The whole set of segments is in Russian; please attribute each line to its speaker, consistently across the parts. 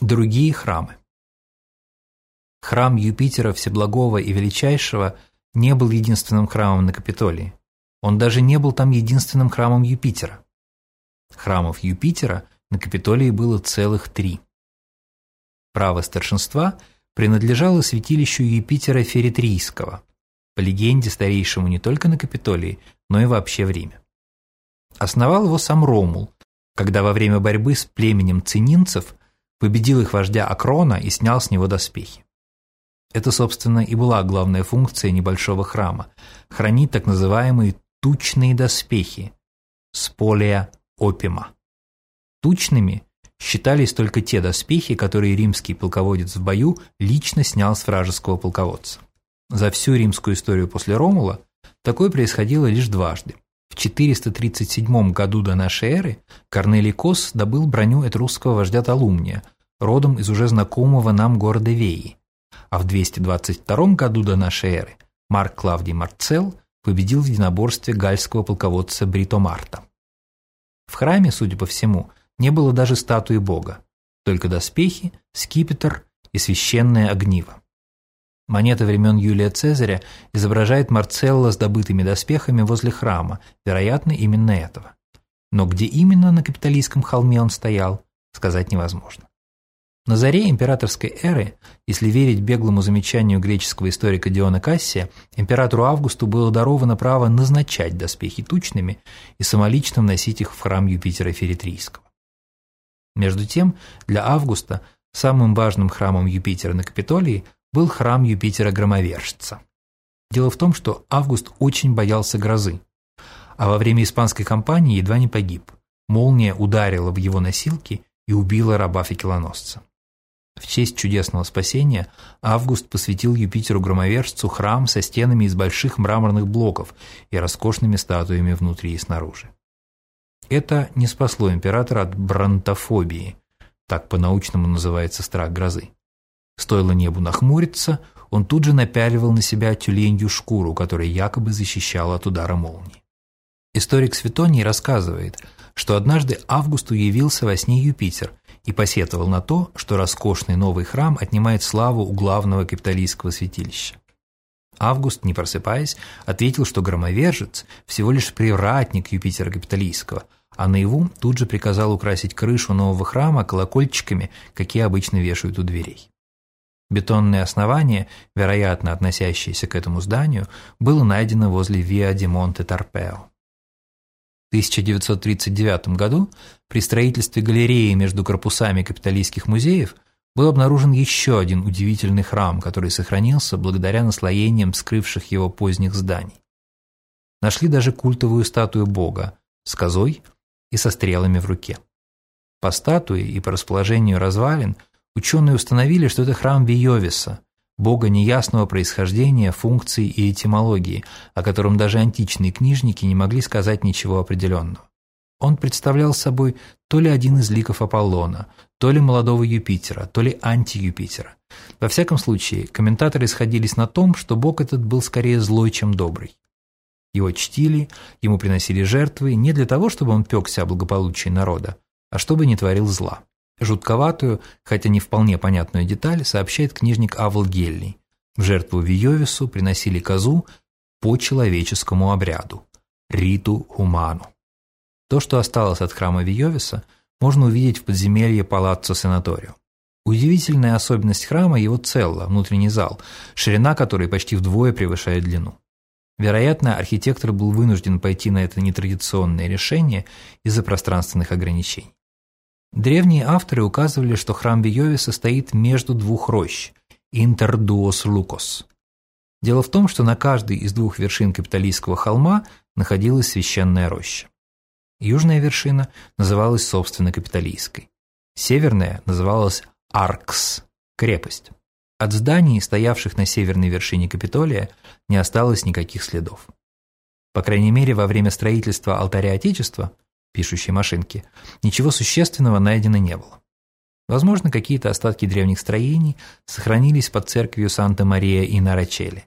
Speaker 1: Другие храмы. Храм Юпитера Всеблагого и Величайшего не был единственным храмом на Капитолии. Он даже не был там единственным храмом Юпитера. Храмов Юпитера на Капитолии было целых три. Право старшинства принадлежало святилищу Юпитера Феритрийского, по легенде старейшему не только на Капитолии, но и вообще в Риме. Основал его сам Ромул, когда во время борьбы с племенем цининцев победил их вождя Акрона и снял с него доспехи. Это, собственно, и была главная функция небольшого храма – хранить так называемые тучные доспехи – сполия опима. Тучными считались только те доспехи, которые римский полководец в бою лично снял с вражеского полководца. За всю римскую историю после Ромула такое происходило лишь дважды. В 437 году до нашей эры Корнелий Кос добыл броню этрусского вождя Талумния, родом из уже знакомого нам города Веи. А в 222 году до нашей эры Марк Клавдий Марцел победил в единоборстве гальского полководца Бритомарта. В храме, судя по всему, не было даже статуи бога, только доспехи, скипетр и священное огниво. Монета времен Юлия Цезаря изображает Марцелла с добытыми доспехами возле храма, вероятно, именно этого. Но где именно на капиталистском холме он стоял, сказать невозможно. На заре императорской эры, если верить беглому замечанию греческого историка Диона Кассия, императору Августу было даровано право назначать доспехи тучными и самолично вносить их в храм Юпитера Феритрийского. Между тем, для Августа самым важным храмом Юпитера на Капитолии был храм Юпитера-громовержца. Дело в том, что Август очень боялся грозы, а во время испанской кампании едва не погиб. Молния ударила в его носилки и убила раба-факелоносца. В честь чудесного спасения Август посвятил Юпитеру-громовержцу храм со стенами из больших мраморных блоков и роскошными статуями внутри и снаружи. Это не спасло императора от бронтофобии, так по-научному называется страх грозы. Стоило небу нахмуриться, он тут же напяливал на себя тюленью шкуру, которая якобы защищала от удара молнии. Историк Светоний рассказывает, что однажды Августу явился во сне Юпитер и посетовал на то, что роскошный новый храм отнимает славу у главного капиталистского святилища. Август, не просыпаясь, ответил, что громовержец всего лишь привратник Юпитера Капитолийского, а наяву тут же приказал украсить крышу нового храма колокольчиками, какие обычно вешают у дверей. Бетонное основание, вероятно относящееся к этому зданию, было найдено возле Виа ди Монте Торпео. В 1939 году при строительстве галереи между корпусами капиталистских музеев был обнаружен еще один удивительный храм, который сохранился благодаря наслоениям скрывших его поздних зданий. Нашли даже культовую статую бога с козой и со стрелами в руке. По статуе и по расположению развалин Ученые установили, что это храм Виовиса, бога неясного происхождения, функций и этимологии, о котором даже античные книжники не могли сказать ничего определенного. Он представлял собой то ли один из ликов Аполлона, то ли молодого Юпитера, то ли анти-Юпитера. Во всяком случае, комментаторы сходились на том, что бог этот был скорее злой, чем добрый. Его чтили, ему приносили жертвы не для того, чтобы он пекся о благополучии народа, а чтобы не творил зла. Жутковатую, хотя не вполне понятную деталь, сообщает книжник Авл Гелли. В жертву Виовису приносили козу по человеческому обряду – риту хуману. То, что осталось от храма Виовиса, можно увидеть в подземелье Палаццо Сенаторио. Удивительная особенность храма – его целла, внутренний зал, ширина которой почти вдвое превышает длину. Вероятно, архитектор был вынужден пойти на это нетрадиционное решение из-за пространственных ограничений. Древние авторы указывали, что храм Виови состоит между двух рощ – интердуос лукос. Дело в том, что на каждой из двух вершин Капитолийского холма находилась священная роща. Южная вершина называлась, собственно, Капитолийской. Северная называлась Аркс – крепость. От зданий, стоявших на северной вершине Капитолия, не осталось никаких следов. По крайней мере, во время строительства алтаря Отечества – пишущей машинки, ничего существенного найдено не было. Возможно, какие-то остатки древних строений сохранились под церковью Санта-Мария и Нарачели.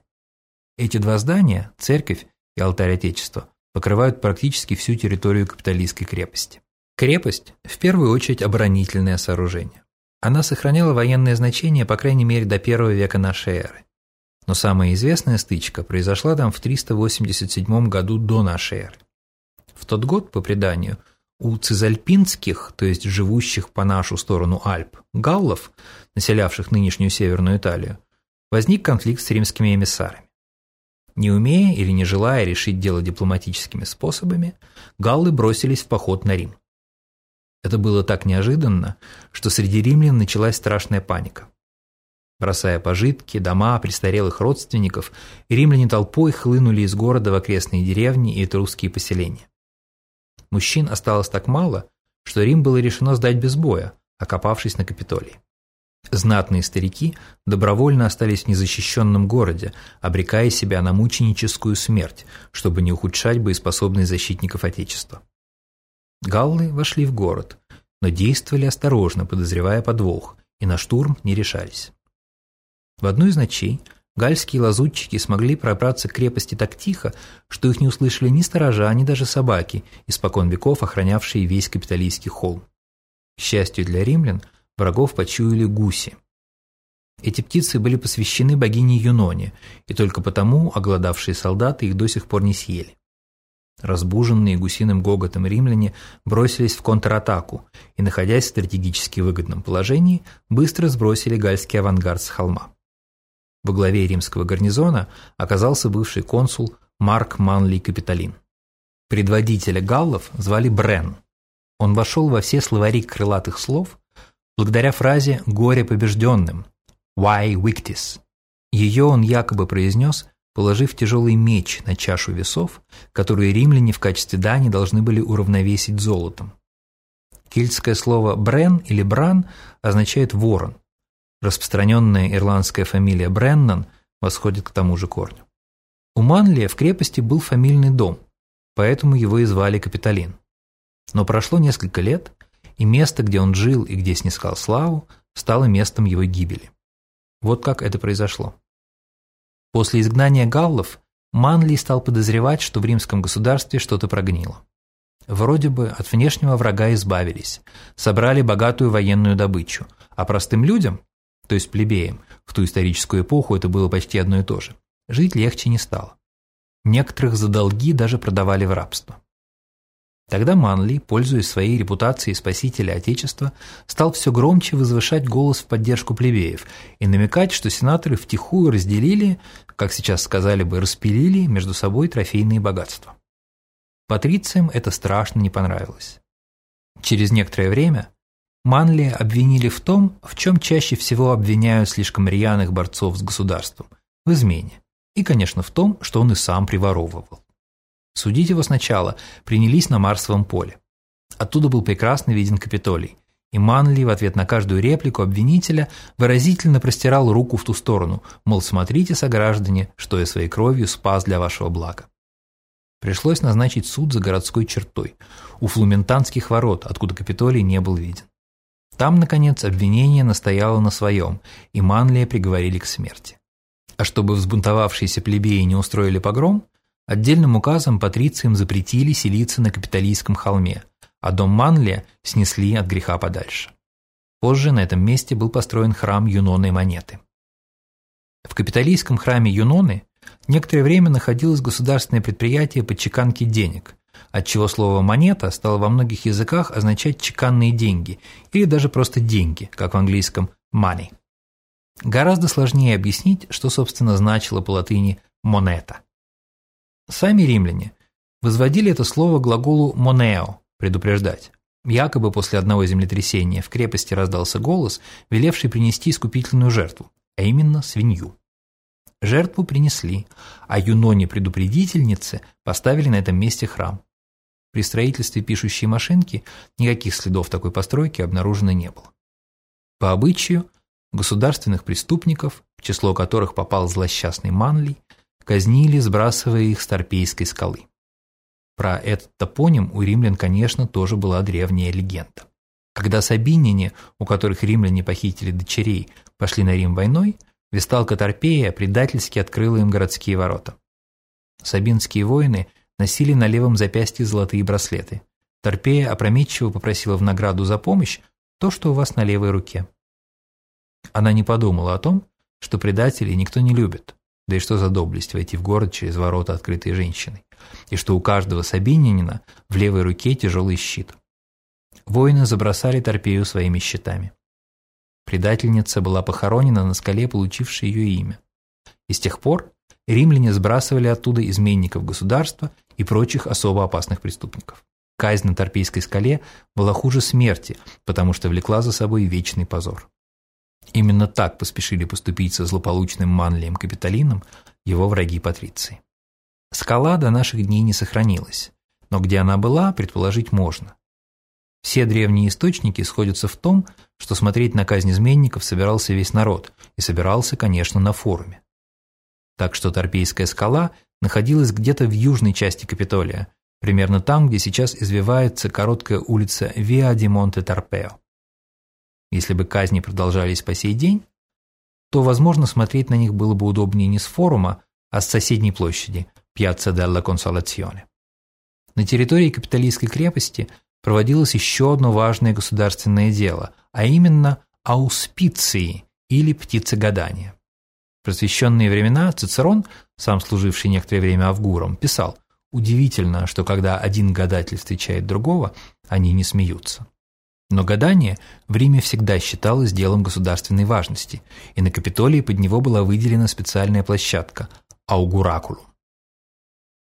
Speaker 1: Эти два здания, церковь и алтарь Отечества, покрывают практически всю территорию капиталистской крепости. Крепость – в первую очередь оборонительное сооружение. Она сохраняла военное значение, по крайней мере, до первого века нашей эры. Но самая известная стычка произошла там в 387 году до нашей эры. В тот год, по преданию, у цизальпинских, то есть живущих по нашу сторону Альп, галлов, населявших нынешнюю Северную Италию, возник конфликт с римскими эмиссарами. Не умея или не желая решить дело дипломатическими способами, галлы бросились в поход на Рим. Это было так неожиданно, что среди римлян началась страшная паника. Бросая пожитки, дома, престарелых родственников, римляне толпой хлынули из города в окрестные деревни и этрусские поселения. Мужчин осталось так мало, что Рим было решено сдать без боя, окопавшись на Капитолии. Знатные старики добровольно остались в незащищенном городе, обрекая себя на мученическую смерть, чтобы не ухудшать боеспособность защитников Отечества. Галлы вошли в город, но действовали осторожно, подозревая подвох, и на штурм не решались. В одну из ночей гальские лазутчики смогли пробраться к крепости так тихо, что их не услышали ни сторожа, ни даже собаки, испокон веков охранявшие весь капиталийский холм. К счастью для римлян, врагов почуяли гуси. Эти птицы были посвящены богине Юноне, и только потому оголодавшие солдаты их до сих пор не съели. Разбуженные гусиным гоготом римляне бросились в контратаку и, находясь в стратегически выгодном положении, быстро сбросили гальский авангард с холма. Во главе римского гарнизона оказался бывший консул Марк Манли Капитолин. Предводителя галлов звали Брен. Он вошел во все словари крылатых слов благодаря фразе «горе побежденным» «Why victis?». Ее он якобы произнес положив тяжелый меч на чашу весов, которые римляне в качестве дани должны были уравновесить золотом. Кельтское слово «брен» или «бран» означает «ворон». Распространенная ирландская фамилия Бреннан восходит к тому же корню. У Манлия в крепости был фамильный дом, поэтому его и звали Капитолин. Но прошло несколько лет, и место, где он жил и где снискал славу, стало местом его гибели. Вот как это произошло. После изгнания галлов Манли стал подозревать, что в римском государстве что-то прогнило. Вроде бы от внешнего врага избавились, собрали богатую военную добычу, а простым людям, то есть плебеям, в ту историческую эпоху это было почти одно и то же, жить легче не стало. Некоторых за долги даже продавали в рабство. Тогда Манли, пользуясь своей репутацией спасителя Отечества, стал все громче возвышать голос в поддержку плебеев и намекать, что сенаторы втихую разделили, как сейчас сказали бы, распилили между собой трофейные богатства. Патрициям это страшно не понравилось. Через некоторое время Манли обвинили в том, в чем чаще всего обвиняют слишком рьяных борцов с государством – в измене. И, конечно, в том, что он и сам приворовывал. Судить его сначала принялись на Марсовом поле. Оттуда был прекрасно виден Капитолий, и Манли в ответ на каждую реплику обвинителя выразительно простирал руку в ту сторону, мол, смотрите, сограждане, что я своей кровью спас для вашего блага. Пришлось назначить суд за городской чертой, у флументанских ворот, откуда Капитолий не был виден. Там, наконец, обвинение настояло на своем, и Манлия приговорили к смерти. А чтобы взбунтовавшиеся плебеи не устроили погром, Отдельным указом патрициям запретили селиться на Капитолийском холме, а дом Манлия снесли от греха подальше. Позже на этом месте был построен храм Юноны Монеты. В Капитолийском храме Юноны некоторое время находилось государственное предприятие по чеканке денег, отчего слово «монета» стало во многих языках означать чеканные деньги или даже просто деньги, как в английском «money». Гораздо сложнее объяснить, что, собственно, значило по латыни «монета». Сами римляне возводили это слово глаголу «монео» – «предупреждать». Якобы после одного землетрясения в крепости раздался голос, велевший принести искупительную жертву, а именно свинью. Жертву принесли, а Юноне-предупредительнице поставили на этом месте храм. При строительстве пишущей машинки никаких следов такой постройки обнаружено не было. По обычаю, государственных преступников, в число которых попал злосчастный Манлий, казнили, сбрасывая их с Торпейской скалы. Про этот топоним у римлян, конечно, тоже была древняя легенда. Когда сабиняне, у которых римляне похитили дочерей, пошли на Рим войной, Весталка Торпея предательски открыла им городские ворота. Сабинские воины носили на левом запястье золотые браслеты. Торпея опрометчиво попросила в награду за помощь то, что у вас на левой руке. Она не подумала о том, что предателей никто не любит, да и что за доблесть войти в город через ворота, открытые женщиной, и что у каждого сабинянина в левой руке тяжелый щит. Воины забросали Торпею своими щитами. Предательница была похоронена на скале, получившей ее имя. И с тех пор римляне сбрасывали оттуда изменников государства и прочих особо опасных преступников. Казнь на Торпейской скале была хуже смерти, потому что влекла за собой вечный позор. Именно так поспешили поступить со злополучным Манлием Капитолином его враги Патриции. Скала до наших дней не сохранилась, но где она была, предположить можно. Все древние источники сходятся в том, что смотреть на казнь изменников собирался весь народ, и собирался, конечно, на форуме. Так что Торпейская скала находилась где-то в южной части Капитолия, примерно там, где сейчас извивается короткая улица Виа ди Монте Торпео. Если бы казни продолжались по сей день, то, возможно, смотреть на них было бы удобнее не с форума, а с соседней площади – Пьяцца делла Консолационе. На территории Капитолийской крепости проводилось еще одно важное государственное дело, а именно ауспиции или птицегадание. В просвещенные времена Цицерон, сам служивший некоторое время авгуром, писал «Удивительно, что когда один гадатель встречает другого, они не смеются». Но гадание в Риме всегда считалось делом государственной важности, и на Капитолии под него была выделена специальная площадка – аугуракулум.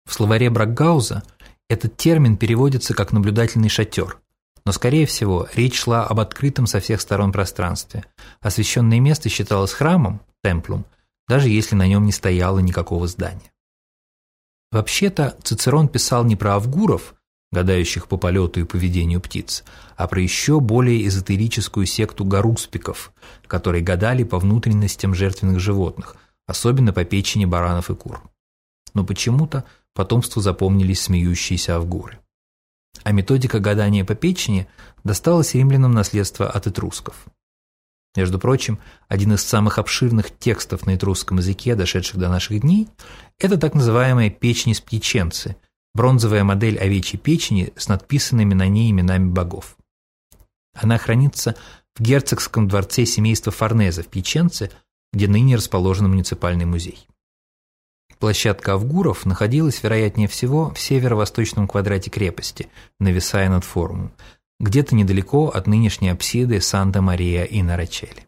Speaker 1: В словаре Бракгауза этот термин переводится как «наблюдательный шатер», но, скорее всего, речь шла об открытом со всех сторон пространстве. Освященное место считалось храмом, темплум, даже если на нем не стояло никакого здания. Вообще-то Цицерон писал не про авгуров, гадающих по полету и поведению птиц, а про еще более эзотерическую секту гаруспиков, которые гадали по внутренностям жертвенных животных, особенно по печени баранов и кур. Но почему-то потомству запомнились смеющиеся авгуры. А методика гадания по печени досталась римлянам наследство от этрусков. Между прочим, один из самых обширных текстов на этрусском языке, дошедших до наших дней, это так называемая печень с птиченцы, бронзовая модель овечьей печени с надписанными на ней именами богов. Она хранится в герцогском дворце семейства Форнезе в Пьяченце, где ныне расположен муниципальный музей. Площадка Авгуров находилась, вероятнее всего, в северо-восточном квадрате крепости, нависая над форумом, где-то недалеко от нынешней апсиды Санта-Мария и Нарачели.